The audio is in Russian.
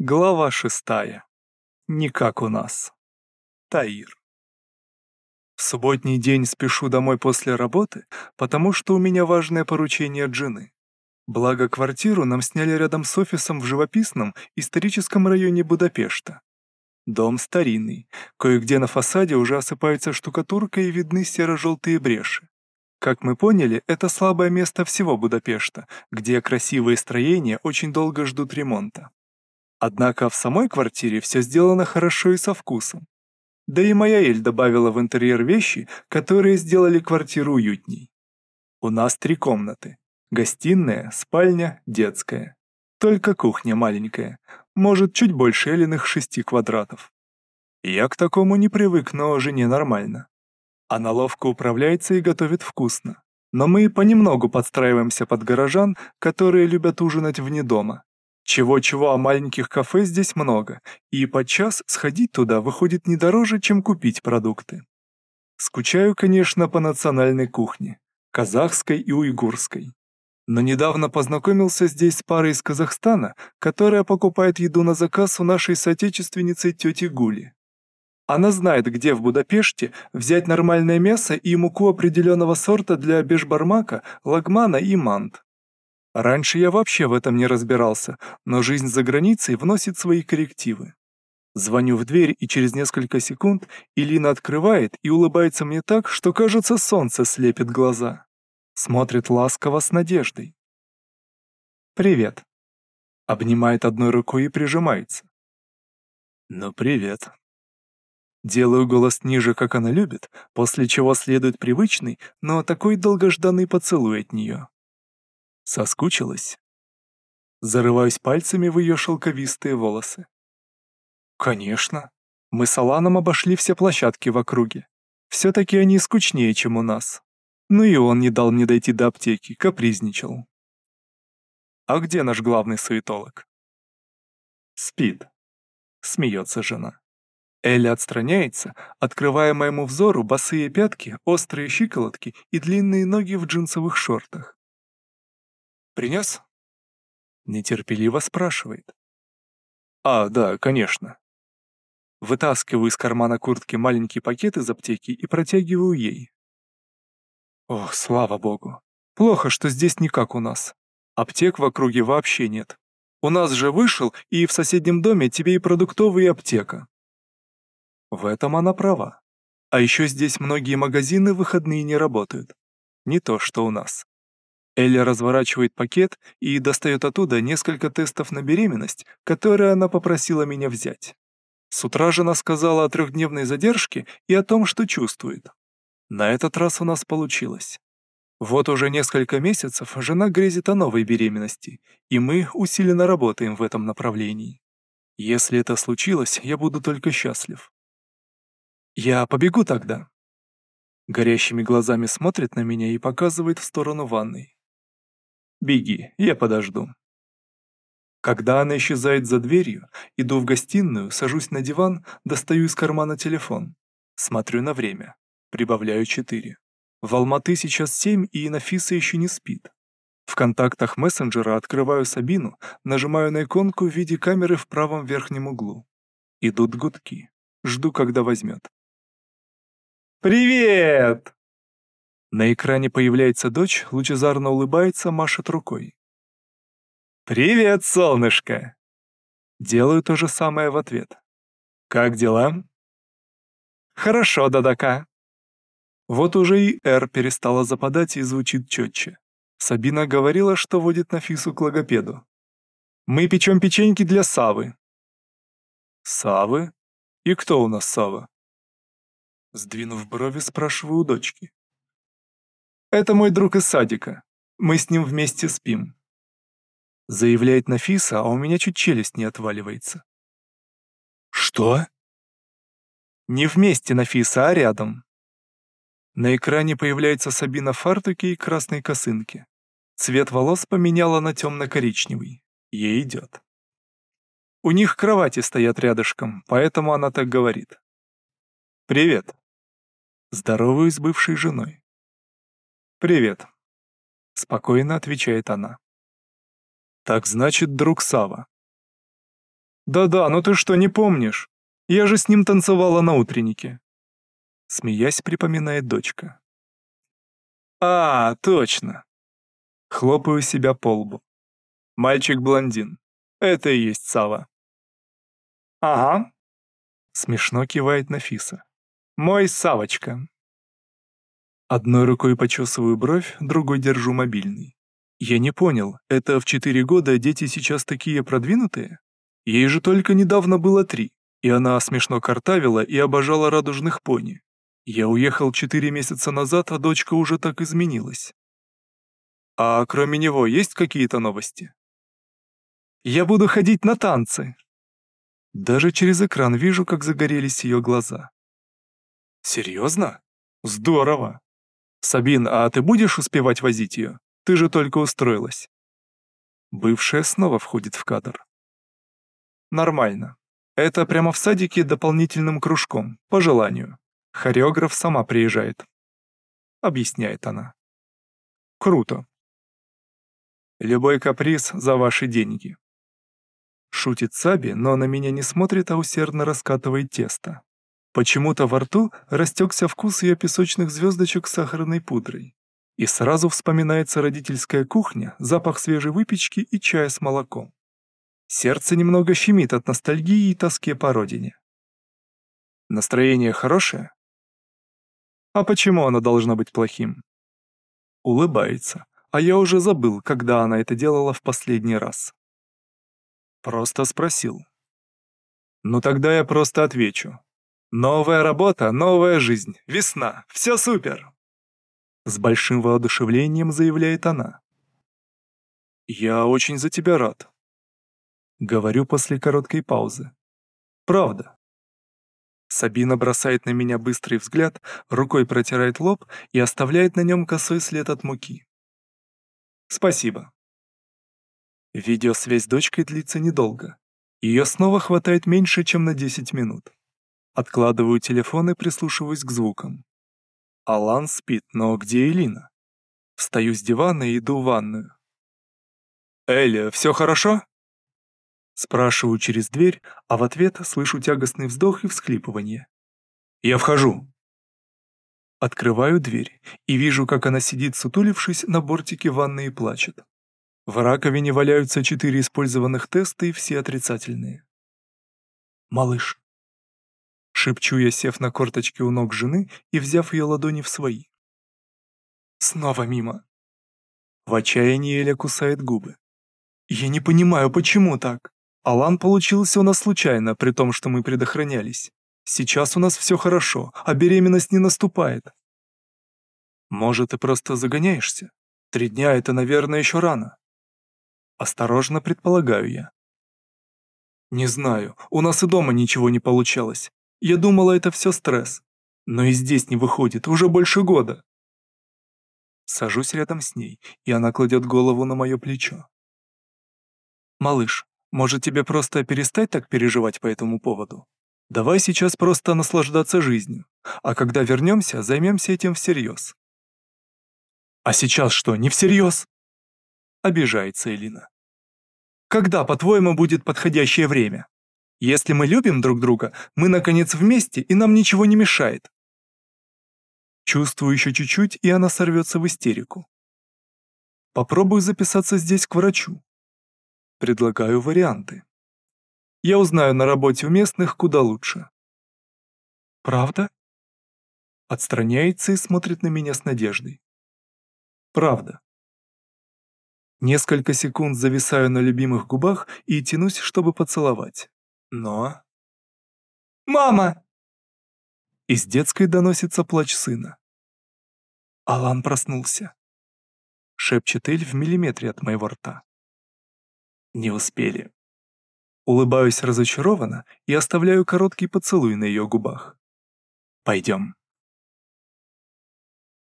Глава шестая. Не как у нас. Таир. В субботний день спешу домой после работы, потому что у меня важное поручение от жены. Благо, квартиру нам сняли рядом с офисом в живописном историческом районе Будапешта. Дом старинный, кое-где на фасаде уже осыпается штукатурка и видны серо-желтые бреши. Как мы поняли, это слабое место всего Будапешта, где красивые строения очень долго ждут ремонта. Однако в самой квартире все сделано хорошо и со вкусом. Да и моя Эль добавила в интерьер вещи, которые сделали квартиру уютней. У нас три комнаты. Гостиная, спальня, детская. Только кухня маленькая, может, чуть больше Элиных шести квадратов. Я к такому не привык, но жене нормально. Она ловко управляется и готовит вкусно. Но мы понемногу подстраиваемся под горожан, которые любят ужинать вне дома. Чего-чего, а маленьких кафе здесь много, и подчас сходить туда выходит не дороже, чем купить продукты. Скучаю, конечно, по национальной кухне, казахской и уйгурской. Но недавно познакомился здесь с парой из Казахстана, которая покупает еду на заказ у нашей соотечественницы тети Гули. Она знает, где в Будапеште взять нормальное мясо и муку определенного сорта для бешбармака, лагмана и мант. Раньше я вообще в этом не разбирался, но жизнь за границей вносит свои коррективы. Звоню в дверь, и через несколько секунд Илина открывает и улыбается мне так, что, кажется, солнце слепит глаза. Смотрит ласково с надеждой. «Привет». Обнимает одной рукой и прижимается. «Ну, привет». Делаю голос ниже, как она любит, после чего следует привычный, но такой долгожданный поцелуй от нее. Соскучилась? Зарываюсь пальцами в ее шелковистые волосы. Конечно. Мы с Аланом обошли все площадки в округе. Все-таки они скучнее, чем у нас. Ну и он не дал мне дойти до аптеки, капризничал. А где наш главный суетолог? Спит. Смеется жена. Эля отстраняется, открывая моему взору босые пятки, острые щиколотки и длинные ноги в джинсовых шортах. Принес?» Нетерпеливо спрашивает. «А, да, конечно». Вытаскиваю из кармана куртки маленький пакет из аптеки и протягиваю ей. Ох, слава богу. Плохо, что здесь не как у нас. Аптек в округе вообще нет. У нас же вышел, и в соседнем доме тебе и продуктовая аптека. В этом она права. А еще здесь многие магазины выходные не работают. Не то, что у нас. Элли разворачивает пакет и достает оттуда несколько тестов на беременность, которые она попросила меня взять. С утра жена сказала о трехдневной задержке и о том, что чувствует. На этот раз у нас получилось. Вот уже несколько месяцев жена грезит о новой беременности, и мы усиленно работаем в этом направлении. Если это случилось, я буду только счастлив. Я побегу тогда. Горящими глазами смотрит на меня и показывает в сторону ванной. Беги, я подожду. Когда она исчезает за дверью, иду в гостиную, сажусь на диван, достаю из кармана телефон. Смотрю на время. Прибавляю четыре. В Алматы сейчас семь, и Нафиса еще не спит. В контактах мессенджера открываю Сабину, нажимаю на иконку в виде камеры в правом верхнем углу. Идут гудки. Жду, когда возьмет. «Привет!» На экране появляется дочь, лучезарно улыбается, машет рукой. «Привет, солнышко!» Делаю то же самое в ответ. «Как дела?» «Хорошо, Дадака». Вот уже и «Р» перестала западать и звучит четче. Сабина говорила, что водит Нафису к логопеду. «Мы печем печеньки для Савы». «Савы? И кто у нас Сава?» Сдвинув брови, спрашиваю у дочки. Это мой друг из садика. Мы с ним вместе спим. Заявляет Нафиса, а у меня чуть челюсть не отваливается. Что? Не вместе, Нафиса, а рядом. На экране появляется Сабина в фартуке и красной косынке. Цвет волос поменяла на темно-коричневый. Ей идет. У них кровати стоят рядышком, поэтому она так говорит. «Привет». Здороваюсь с бывшей женой. «Привет», — спокойно отвечает она. «Так значит, друг Сава». «Да-да, но ты что, не помнишь? Я же с ним танцевала на утреннике». Смеясь, припоминает дочка. «А, точно!» Хлопаю себя по лбу. Мальчик-блондин. Это и есть Сава. «Ага», — смешно кивает Нафиса. «Мой Савочка». Одной рукой почесываю бровь, другой держу мобильный. Я не понял, это в четыре года дети сейчас такие продвинутые? Ей же только недавно было три, и она смешно картавила и обожала радужных пони. Я уехал четыре месяца назад, а дочка уже так изменилась. А кроме него есть какие-то новости? Я буду ходить на танцы. Даже через экран вижу, как загорелись ее глаза. Серьезно? Здорово. Сабин, а ты будешь успевать возить ее? Ты же только устроилась. Бывшая снова входит в кадр. Нормально. Это прямо в садике дополнительным кружком, по желанию. Хореограф сама приезжает. Объясняет она. Круто. Любой каприз за ваши деньги. Шутит Саби, но на меня не смотрит, а усердно раскатывает тесто. Почему-то во рту растекся вкус ее песочных звездочек с сахарной пудрой. И сразу вспоминается родительская кухня, запах свежей выпечки и чая с молоком. Сердце немного щемит от ностальгии и тоски по родине. Настроение хорошее? А почему оно должно быть плохим? Улыбается, а я уже забыл, когда она это делала в последний раз. Просто спросил. Ну тогда я просто отвечу. Новая работа, новая жизнь, весна, все супер! С большим воодушевлением заявляет она. Я очень за тебя рад. Говорю после короткой паузы. Правда. Сабина бросает на меня быстрый взгляд, рукой протирает лоб и оставляет на нем косой след от муки. Спасибо. Видеосвязь с дочкой длится недолго. Ее снова хватает меньше, чем на 10 минут. Откладываю телефон и прислушиваюсь к звукам. Алан спит, но где Элина? Встаю с дивана и иду в ванную. «Эля, все хорошо?» Спрашиваю через дверь, а в ответ слышу тягостный вздох и всхлипывание. «Я вхожу!» Открываю дверь и вижу, как она сидит, сутулившись на бортике ванны и плачет. В раковине валяются четыре использованных теста и все отрицательные. «Малыш». Шепчу я, сев на корточки у ног жены и взяв ее ладони в свои. Снова мимо. В отчаянии Эля кусает губы. Я не понимаю, почему так? Алан получился у нас случайно, при том, что мы предохранялись. Сейчас у нас все хорошо, а беременность не наступает. Может, ты просто загоняешься? Три дня — это, наверное, еще рано. Осторожно предполагаю я. Не знаю, у нас и дома ничего не получалось. Я думала, это все стресс. Но и здесь не выходит, уже больше года. Сажусь рядом с ней, и она кладет голову на мое плечо. «Малыш, может тебе просто перестать так переживать по этому поводу? Давай сейчас просто наслаждаться жизнью, а когда вернемся, займемся этим всерьез. А сейчас что, не всерьез? Обижается Элина. Когда, по-твоему, будет подходящее время? Если мы любим друг друга, мы, наконец, вместе, и нам ничего не мешает. Чувствую еще чуть-чуть, и она сорвется в истерику. Попробую записаться здесь к врачу. Предлагаю варианты. Я узнаю на работе у местных куда лучше. Правда? Отстраняется и смотрит на меня с надеждой. Правда. Несколько секунд зависаю на любимых губах и тянусь, чтобы поцеловать. Но... «Мама!» Из детской доносится плач сына. Алан проснулся. Шепчет Эль в миллиметре от моего рта. Не успели. Улыбаюсь разочарованно и оставляю короткий поцелуй на ее губах. «Пойдем».